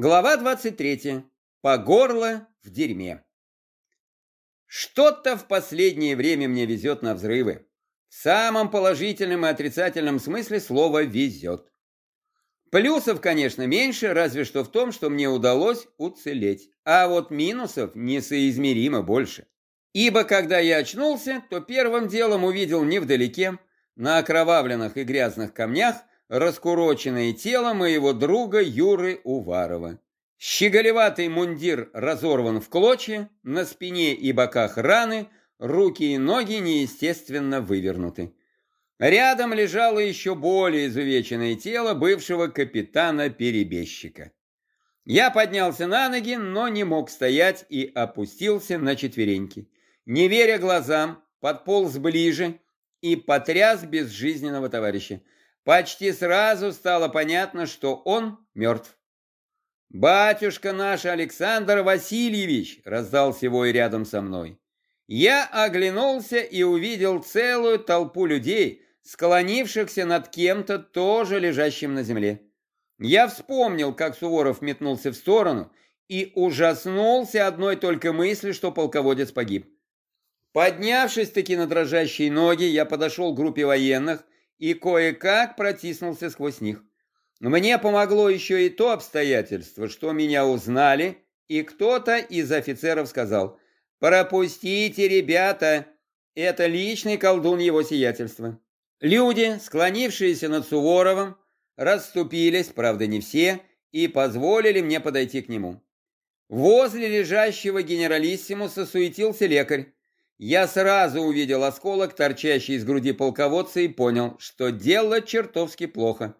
Глава 23. По горло в дерьме. Что-то в последнее время мне везет на взрывы. В самом положительном и отрицательном смысле слова «везет». Плюсов, конечно, меньше, разве что в том, что мне удалось уцелеть. А вот минусов несоизмеримо больше. Ибо когда я очнулся, то первым делом увидел невдалеке, на окровавленных и грязных камнях, раскуроченное тело моего друга Юры Уварова. Щеголеватый мундир разорван в клочья, на спине и боках раны, руки и ноги неестественно вывернуты. Рядом лежало еще более изувеченное тело бывшего капитана-перебежчика. Я поднялся на ноги, но не мог стоять и опустился на четвереньки. Не веря глазам, подполз ближе и потряс безжизненного товарища. Почти сразу стало понятно, что он мертв. «Батюшка наш Александр Васильевич!» — раздался вой рядом со мной. Я оглянулся и увидел целую толпу людей, склонившихся над кем-то, тоже лежащим на земле. Я вспомнил, как Суворов метнулся в сторону и ужаснулся одной только мысли, что полководец погиб. Поднявшись-таки на дрожащие ноги, я подошел к группе военных — и кое-как протиснулся сквозь них. Мне помогло еще и то обстоятельство, что меня узнали, и кто-то из офицеров сказал «Пропустите, ребята, это личный колдун его сиятельства». Люди, склонившиеся над Суворовым, расступились, правда не все, и позволили мне подойти к нему. Возле лежащего генералиссимуса суетился лекарь. Я сразу увидел осколок, торчащий из груди полководца, и понял, что дело чертовски плохо.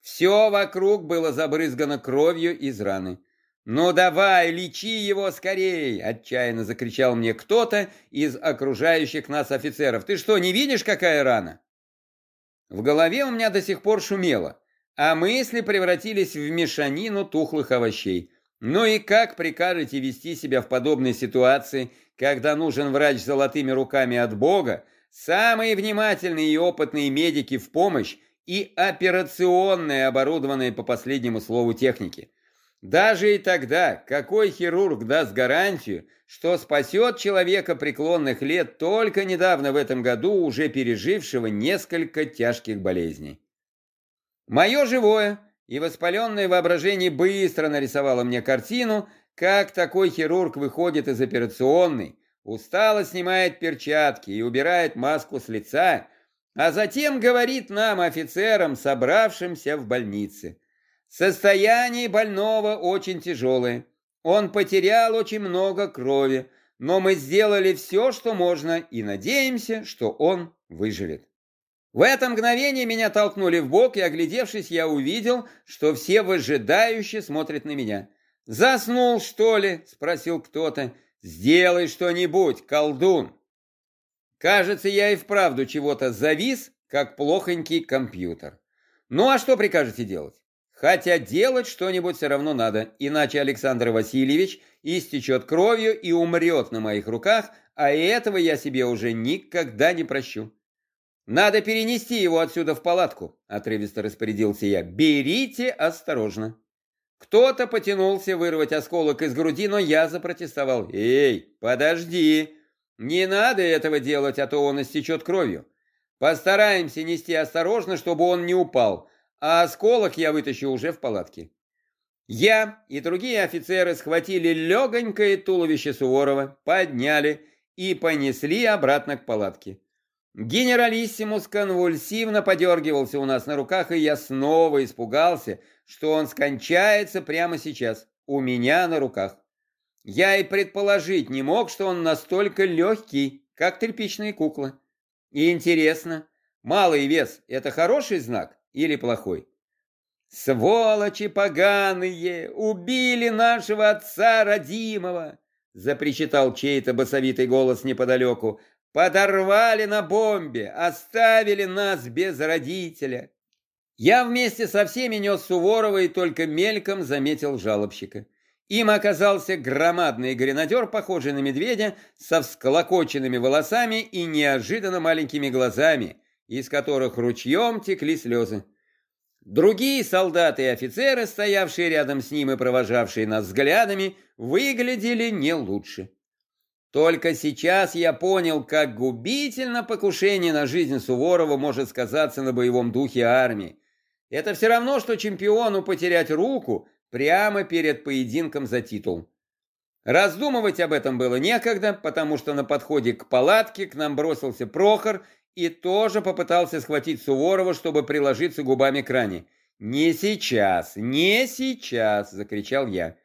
Все вокруг было забрызгано кровью из раны. «Ну давай, лечи его скорей!» – отчаянно закричал мне кто-то из окружающих нас офицеров. «Ты что, не видишь, какая рана?» В голове у меня до сих пор шумело, а мысли превратились в мешанину тухлых овощей. Ну и как прикажете вести себя в подобной ситуации, когда нужен врач с золотыми руками от Бога, самые внимательные и опытные медики в помощь и операционные, оборудованные по последнему слову техники? Даже и тогда, какой хирург даст гарантию, что спасет человека преклонных лет, только недавно в этом году уже пережившего несколько тяжких болезней? Мое живое и воспаленное воображение быстро нарисовало мне картину, как такой хирург выходит из операционной, устало снимает перчатки и убирает маску с лица, а затем говорит нам, офицерам, собравшимся в больнице. Состояние больного очень тяжелое. Он потерял очень много крови, но мы сделали все, что можно, и надеемся, что он выживет. В это мгновение меня толкнули в бок, и, оглядевшись, я увидел, что все выжидающе смотрят на меня. «Заснул, что ли?» — спросил кто-то. «Сделай что-нибудь, колдун!» Кажется, я и вправду чего-то завис, как плохонький компьютер. Ну а что прикажете делать? Хотя делать что-нибудь все равно надо, иначе Александр Васильевич истечет кровью и умрет на моих руках, а этого я себе уже никогда не прощу. «Надо перенести его отсюда в палатку», — отрывисто распорядился я. «Берите осторожно». Кто-то потянулся вырвать осколок из груди, но я запротестовал. «Эй, подожди! Не надо этого делать, а то он истечет кровью. Постараемся нести осторожно, чтобы он не упал, а осколок я вытащу уже в палатке». Я и другие офицеры схватили легонькое туловище Суворова, подняли и понесли обратно к палатке. Генералиссимус конвульсивно подергивался у нас на руках, и я снова испугался, что он скончается прямо сейчас, у меня на руках. Я и предположить не мог, что он настолько легкий, как тряпичные куклы. И интересно, малый вес – это хороший знак или плохой? «Сволочи поганые! Убили нашего отца родимого!» – запричитал чей-то басовитый голос неподалеку. Подорвали на бомбе, оставили нас без родителя. Я вместе со всеми нес Суворова и только мельком заметил жалобщика. Им оказался громадный гренадер, похожий на медведя, со всколокоченными волосами и неожиданно маленькими глазами, из которых ручьем текли слезы. Другие солдаты и офицеры, стоявшие рядом с ним и провожавшие нас взглядами, выглядели не лучше. Только сейчас я понял, как губительно покушение на жизнь Суворова может сказаться на боевом духе армии. Это все равно, что чемпиону потерять руку прямо перед поединком за титул. Раздумывать об этом было некогда, потому что на подходе к палатке к нам бросился Прохор и тоже попытался схватить Суворова, чтобы приложиться губами к ране. «Не сейчас, не сейчас!» – закричал я.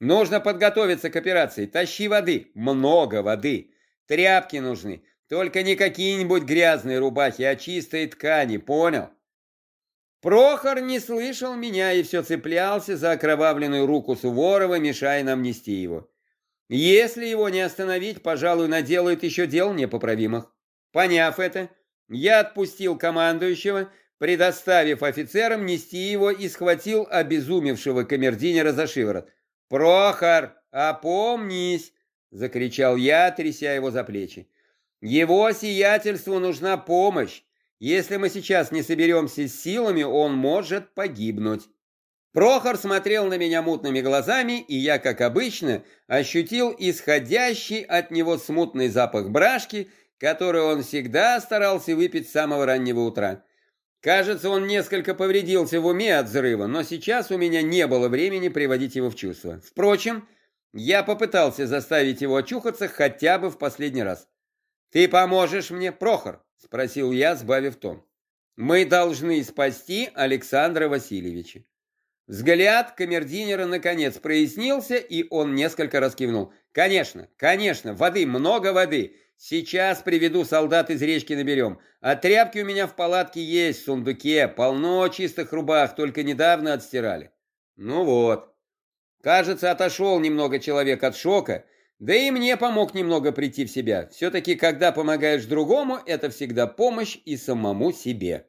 Нужно подготовиться к операции. Тащи воды. Много воды. Тряпки нужны. Только не какие-нибудь грязные рубахи, а чистые ткани. Понял? Прохор не слышал меня и все цеплялся за окровавленную руку Суворова, мешая нам нести его. Если его не остановить, пожалуй, наделает еще дел непоправимых. Поняв это, я отпустил командующего, предоставив офицерам нести его и схватил обезумевшего камердинера за шиворот. «Прохор, опомнись!» — закричал я, тряся его за плечи. «Его сиятельству нужна помощь. Если мы сейчас не соберемся с силами, он может погибнуть». Прохор смотрел на меня мутными глазами, и я, как обычно, ощутил исходящий от него смутный запах брашки, который он всегда старался выпить с самого раннего утра. Кажется, он несколько повредился в уме от взрыва, но сейчас у меня не было времени приводить его в чувство. Впрочем, я попытался заставить его очухаться хотя бы в последний раз. «Ты поможешь мне, Прохор?» – спросил я, сбавив тон. «Мы должны спасти Александра Васильевича». Взгляд камердинера наконец прояснился, и он несколько раз кивнул. «Конечно, конечно, воды, много воды. Сейчас приведу солдат из речки наберем. А тряпки у меня в палатке есть, в сундуке. Полно чистых рубах, только недавно отстирали. Ну вот. Кажется, отошел немного человек от шока. Да и мне помог немного прийти в себя. Все-таки, когда помогаешь другому, это всегда помощь и самому себе.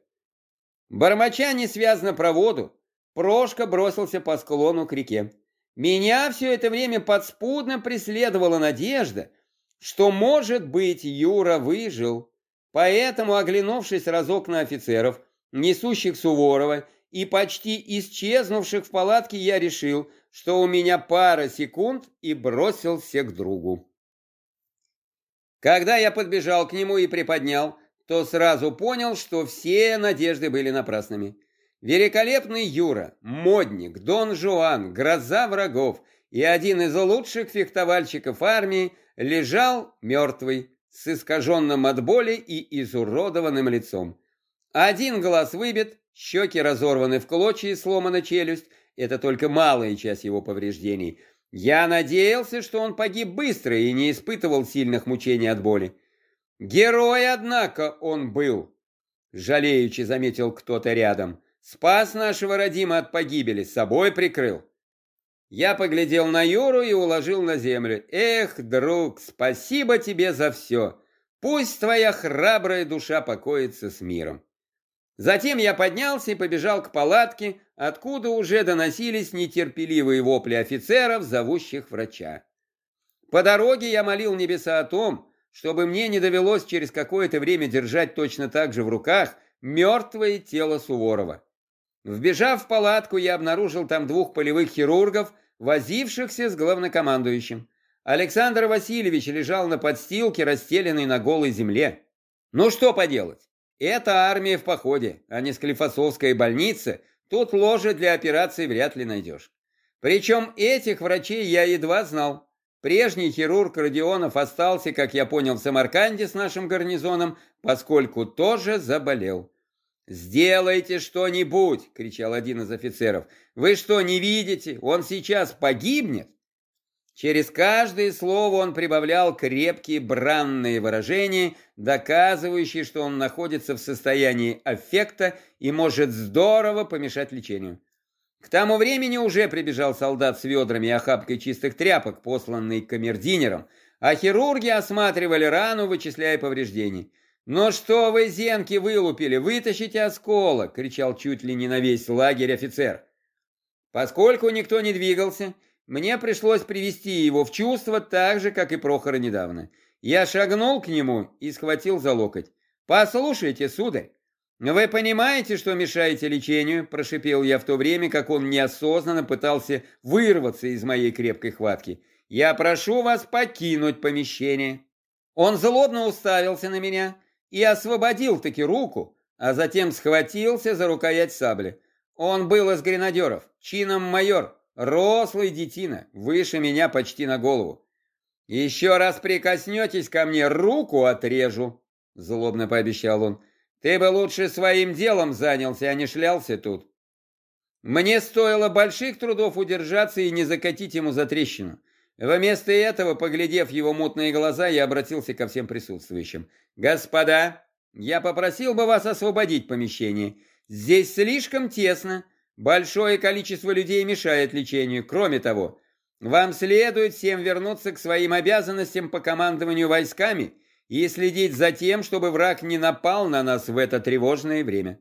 Бормоча связано про воду, Прошка бросился по склону к реке. Меня все это время подспудно преследовала надежда, что, может быть, Юра выжил. Поэтому, оглянувшись разок на офицеров, несущих Суворова и почти исчезнувших в палатке, я решил, что у меня пара секунд и бросился к другу. Когда я подбежал к нему и приподнял, то сразу понял, что все надежды были напрасными. Великолепный Юра, модник, Дон Жуан, гроза врагов и один из лучших фехтовальщиков армии лежал мертвый, с искаженным от боли и изуродованным лицом. Один глаз выбит, щеки разорваны в клочья и сломана челюсть. Это только малая часть его повреждений. Я надеялся, что он погиб быстро и не испытывал сильных мучений от боли. Герой, однако, он был, жалеючи заметил кто-то рядом. Спас нашего Родима от погибели, с собой прикрыл. Я поглядел на Юру и уложил на землю. Эх, друг, спасибо тебе за все. Пусть твоя храбрая душа покоится с миром. Затем я поднялся и побежал к палатке, откуда уже доносились нетерпеливые вопли офицеров, зовущих врача. По дороге я молил небеса о том, чтобы мне не довелось через какое-то время держать точно так же в руках мертвое тело Суворова. Вбежав в палатку, я обнаружил там двух полевых хирургов, возившихся с главнокомандующим. Александр Васильевич лежал на подстилке, расстеленной на голой земле. Ну что поделать? Это армия в походе, а не Склифосовская больница. Тут ложи для операции вряд ли найдешь. Причем этих врачей я едва знал. Прежний хирург Родионов остался, как я понял, в Самарканде с нашим гарнизоном, поскольку тоже заболел. «Сделайте что-нибудь!» — кричал один из офицеров. «Вы что, не видите? Он сейчас погибнет!» Через каждое слово он прибавлял крепкие бранные выражения, доказывающие, что он находится в состоянии аффекта и может здорово помешать лечению. К тому времени уже прибежал солдат с ведрами и охапкой чистых тряпок, посланный камердинером, а хирурги осматривали рану, вычисляя повреждения. «Ну что вы, зенки, вылупили? Вытащите осколок!» — кричал чуть ли не на весь лагерь офицер. Поскольку никто не двигался, мне пришлось привести его в чувство так же, как и Прохора недавно. Я шагнул к нему и схватил за локоть. «Послушайте, сударь, «Вы понимаете, что мешаете лечению?» – прошипел я в то время, как он неосознанно пытался вырваться из моей крепкой хватки. «Я прошу вас покинуть помещение». Он злобно уставился на меня и освободил таки руку, а затем схватился за рукоять сабли. Он был из гренадеров, чином майор, рослый детина, выше меня почти на голову. «Еще раз прикоснетесь ко мне, руку отрежу», — злобно пообещал он. «Ты бы лучше своим делом занялся, а не шлялся тут». Мне стоило больших трудов удержаться и не закатить ему за трещину. Вместо этого, поглядев его мутные глаза, я обратился ко всем присутствующим. «Господа, я попросил бы вас освободить помещение. Здесь слишком тесно. Большое количество людей мешает лечению. Кроме того, вам следует всем вернуться к своим обязанностям по командованию войсками и следить за тем, чтобы враг не напал на нас в это тревожное время».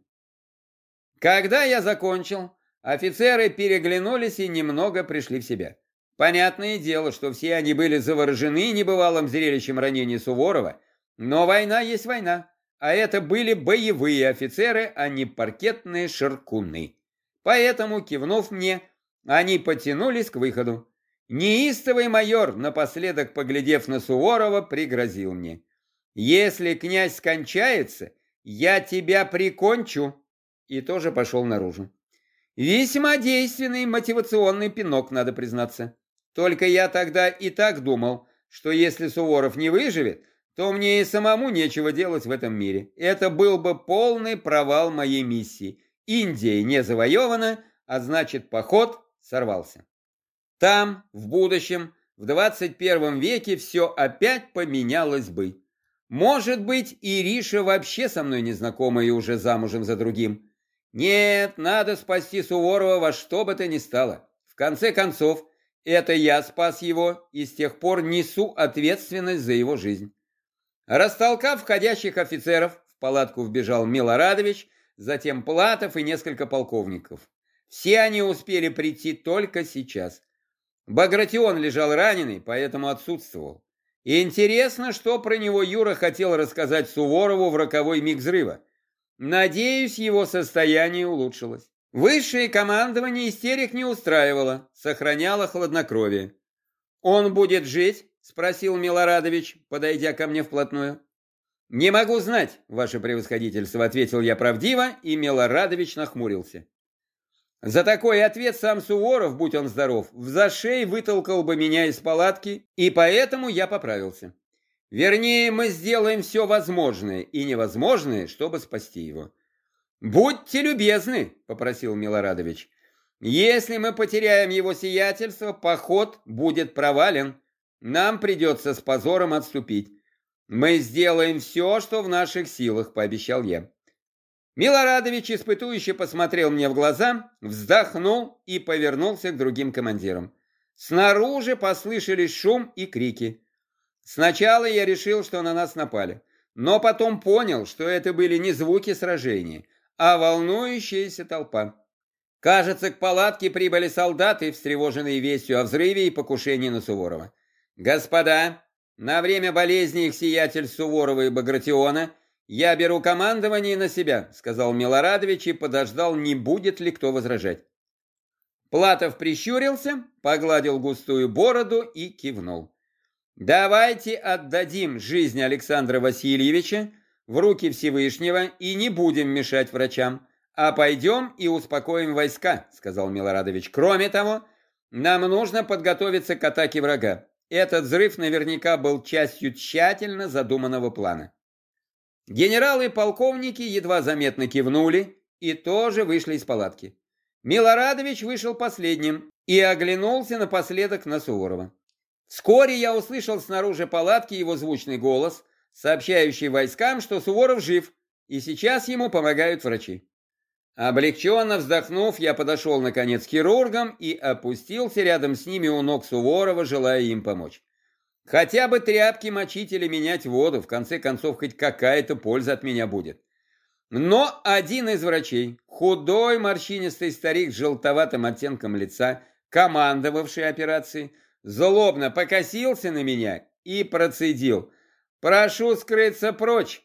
Когда я закончил, офицеры переглянулись и немного пришли в себя. Понятное дело, что все они были заворожены небывалым зрелищем ранения Суворова, но война есть война, а это были боевые офицеры, а не паркетные ширкуны. Поэтому, кивнув мне, они потянулись к выходу. Неистовый майор, напоследок поглядев на Суворова, пригрозил мне. «Если князь скончается, я тебя прикончу!» И тоже пошел наружу. Весьма действенный мотивационный пинок, надо признаться. Только я тогда и так думал, что если Суворов не выживет, то мне и самому нечего делать в этом мире. Это был бы полный провал моей миссии. Индия не завоевана, а значит поход сорвался. Там, в будущем, в 21 веке все опять поменялось бы. Может быть, и Риша вообще со мной не знакома и уже замужем за другим. Нет, надо спасти Суворова во что бы то ни стало. В конце концов, это я спас его и с тех пор несу ответственность за его жизнь. Растолкав входящих офицеров, в палатку вбежал Милорадович, затем Платов и несколько полковников. Все они успели прийти только сейчас. Багратион лежал раненый, поэтому отсутствовал. И интересно, что про него Юра хотел рассказать Суворову в роковой миг взрыва. Надеюсь, его состояние улучшилось. Высшее командование истерик не устраивало, сохраняло хладнокровие. «Он будет жить?» – спросил Милорадович, подойдя ко мне вплотную. «Не могу знать, ваше превосходительство», – ответил я правдиво, и Милорадович нахмурился. За такой ответ сам Суворов, будь он здоров, в зашей вытолкал бы меня из палатки, и поэтому я поправился. Вернее, мы сделаем все возможное и невозможное, чтобы спасти его. «Будьте любезны», — попросил Милорадович. «Если мы потеряем его сиятельство, поход будет провален. Нам придется с позором отступить. Мы сделаем все, что в наших силах», — пообещал я. Милорадович испытующе посмотрел мне в глаза, вздохнул и повернулся к другим командирам. Снаружи послышались шум и крики. Сначала я решил, что на нас напали, но потом понял, что это были не звуки сражения, а волнующаяся толпа. Кажется, к палатке прибыли солдаты, встревоженные вестью о взрыве и покушении на Суворова. «Господа, на время болезни их сиятель Суворова и Багратиона я беру командование на себя», сказал Милорадович и подождал, не будет ли кто возражать. Платов прищурился, погладил густую бороду и кивнул. «Давайте отдадим жизнь Александра Васильевича в руки Всевышнего и не будем мешать врачам, а пойдем и успокоим войска», — сказал Милорадович. «Кроме того, нам нужно подготовиться к атаке врага. Этот взрыв наверняка был частью тщательно задуманного плана». Генералы и полковники едва заметно кивнули и тоже вышли из палатки. Милорадович вышел последним и оглянулся напоследок на Суворова. Вскоре я услышал снаружи палатки его звучный голос — сообщающий войскам, что Суворов жив, и сейчас ему помогают врачи. Облегченно вздохнув, я подошел наконец к хирургам и опустился рядом с ними у ног Суворова, желая им помочь. Хотя бы тряпки мочить или менять воду, в конце концов, хоть какая-то польза от меня будет. Но один из врачей, худой морщинистый старик с желтоватым оттенком лица, командовавший операцией, злобно покосился на меня и процедил. Прошу скрыться прочь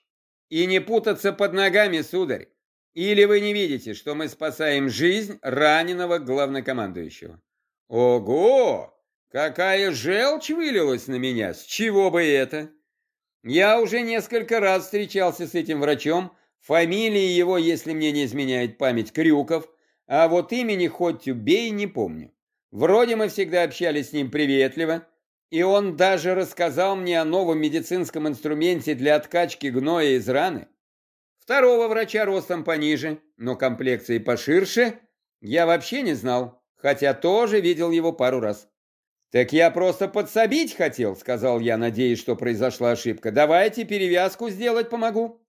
и не путаться под ногами, сударь. Или вы не видите, что мы спасаем жизнь раненого главнокомандующего? Ого! Какая желчь вылилась на меня! С чего бы это? Я уже несколько раз встречался с этим врачом, фамилии его, если мне не изменяет память, Крюков, а вот имени хоть убей не помню. Вроде мы всегда общались с ним приветливо, и он даже рассказал мне о новом медицинском инструменте для откачки гноя из раны. Второго врача ростом пониже, но комплекцией поширше, я вообще не знал, хотя тоже видел его пару раз. «Так я просто подсобить хотел», — сказал я, надеясь, что произошла ошибка. «Давайте перевязку сделать помогу».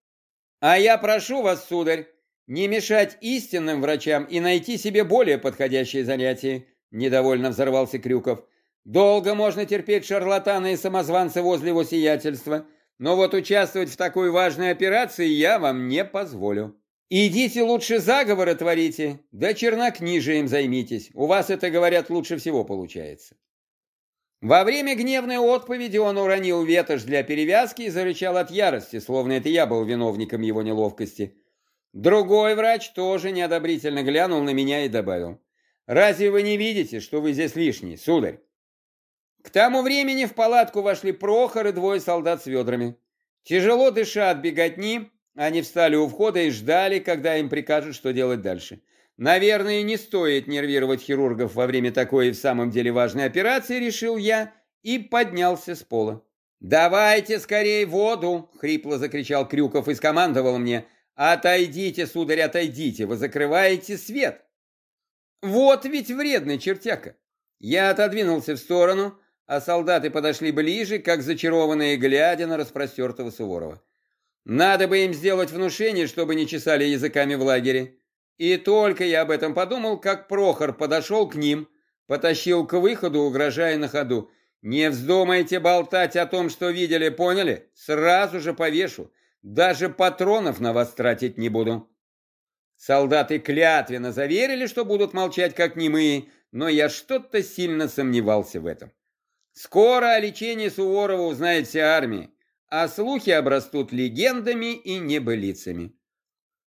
«А я прошу вас, сударь, не мешать истинным врачам и найти себе более подходящее занятие», — недовольно взорвался Крюков. «Долго можно терпеть шарлатана и самозванца возле его сиятельства». Но вот участвовать в такой важной операции я вам не позволю. Идите лучше заговоры творите, да чернокнижием займитесь. У вас это, говорят, лучше всего получается. Во время гневной отповеди он уронил ветошь для перевязки и зарычал от ярости, словно это я был виновником его неловкости. Другой врач тоже неодобрительно глянул на меня и добавил. «Разве вы не видите, что вы здесь лишний, сударь? К тому времени в палатку вошли Прохор и двое солдат с ведрами. Тяжело дыша от беготни, они встали у входа и ждали, когда им прикажут, что делать дальше. Наверное, не стоит нервировать хирургов во время такой в самом деле важной операции, решил я и поднялся с пола. «Давайте скорее воду!» — хрипло закричал Крюков и скомандовал мне. «Отойдите, сударь, отойдите, вы закрываете свет!» «Вот ведь вредный чертяка!» Я отодвинулся в сторону, а солдаты подошли ближе, как зачарованные, глядя на распростертого Суворова. Надо бы им сделать внушение, чтобы не чесали языками в лагере. И только я об этом подумал, как Прохор подошел к ним, потащил к выходу, угрожая на ходу. «Не вздумайте болтать о том, что видели, поняли? Сразу же повешу. Даже патронов на вас тратить не буду». Солдаты клятвенно заверили, что будут молчать как немые, но я что-то сильно сомневался в этом. Скоро о лечении Суворова узнает вся армия, а слухи обрастут легендами и небылицами.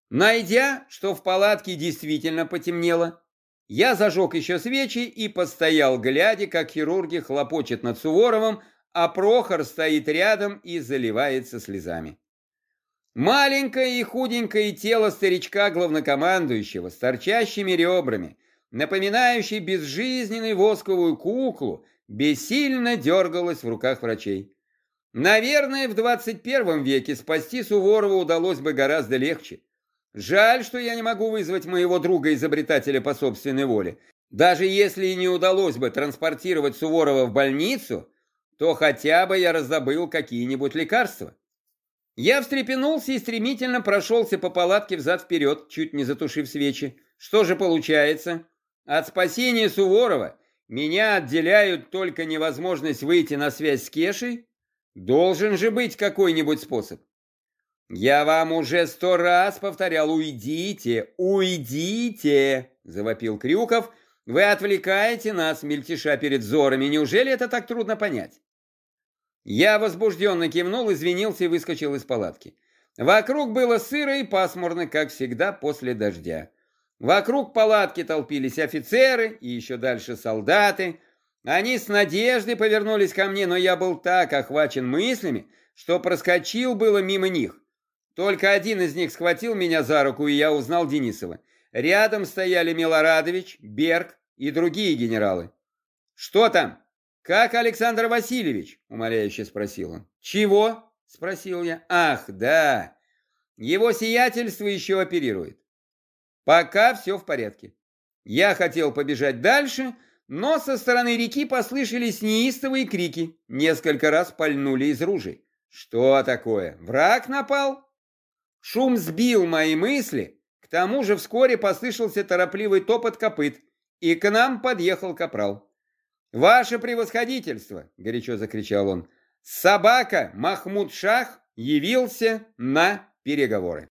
Найдя, что в палатке действительно потемнело, я зажег еще свечи и постоял, глядя, как хирурги хлопочет над Суворовым, а Прохор стоит рядом и заливается слезами. Маленькое и худенькое тело старичка-главнокомандующего с торчащими ребрами, напоминающий безжизненную восковую куклу, бессильно дергалась в руках врачей. Наверное, в 21 веке спасти Суворова удалось бы гораздо легче. Жаль, что я не могу вызвать моего друга-изобретателя по собственной воле. Даже если и не удалось бы транспортировать Суворова в больницу, то хотя бы я раздобыл какие-нибудь лекарства. Я встрепенулся и стремительно прошелся по палатке взад-вперед, чуть не затушив свечи. Что же получается? От спасения Суворова меня отделяют только невозможность выйти на связь с Кешей? Должен же быть какой-нибудь способ. Я вам уже сто раз повторял, уйдите, уйдите, завопил Крюков. Вы отвлекаете нас, мельтеша перед взорами. Неужели это так трудно понять? Я возбужденно кивнул, извинился и выскочил из палатки. Вокруг было сыро и пасмурно, как всегда после дождя. Вокруг палатки толпились офицеры и еще дальше солдаты. Они с надеждой повернулись ко мне, но я был так охвачен мыслями, что проскочил было мимо них. Только один из них схватил меня за руку, и я узнал Денисова. Рядом стояли Милорадович, Берг и другие генералы. «Что там? Как Александр Васильевич?» – умоляюще спросил он. «Чего?» – спросил я. «Ах, да, его сиятельство еще оперирует. Пока все в порядке. Я хотел побежать дальше, но со стороны реки послышались неистовые крики. Несколько раз пальнули из ружей. Что такое? Враг напал? Шум сбил мои мысли. К тому же вскоре послышался торопливый топот копыт, и к нам подъехал капрал. «Ваше превосходительство!» — горячо закричал он. «Собака Махмуд Шах явился на переговоры».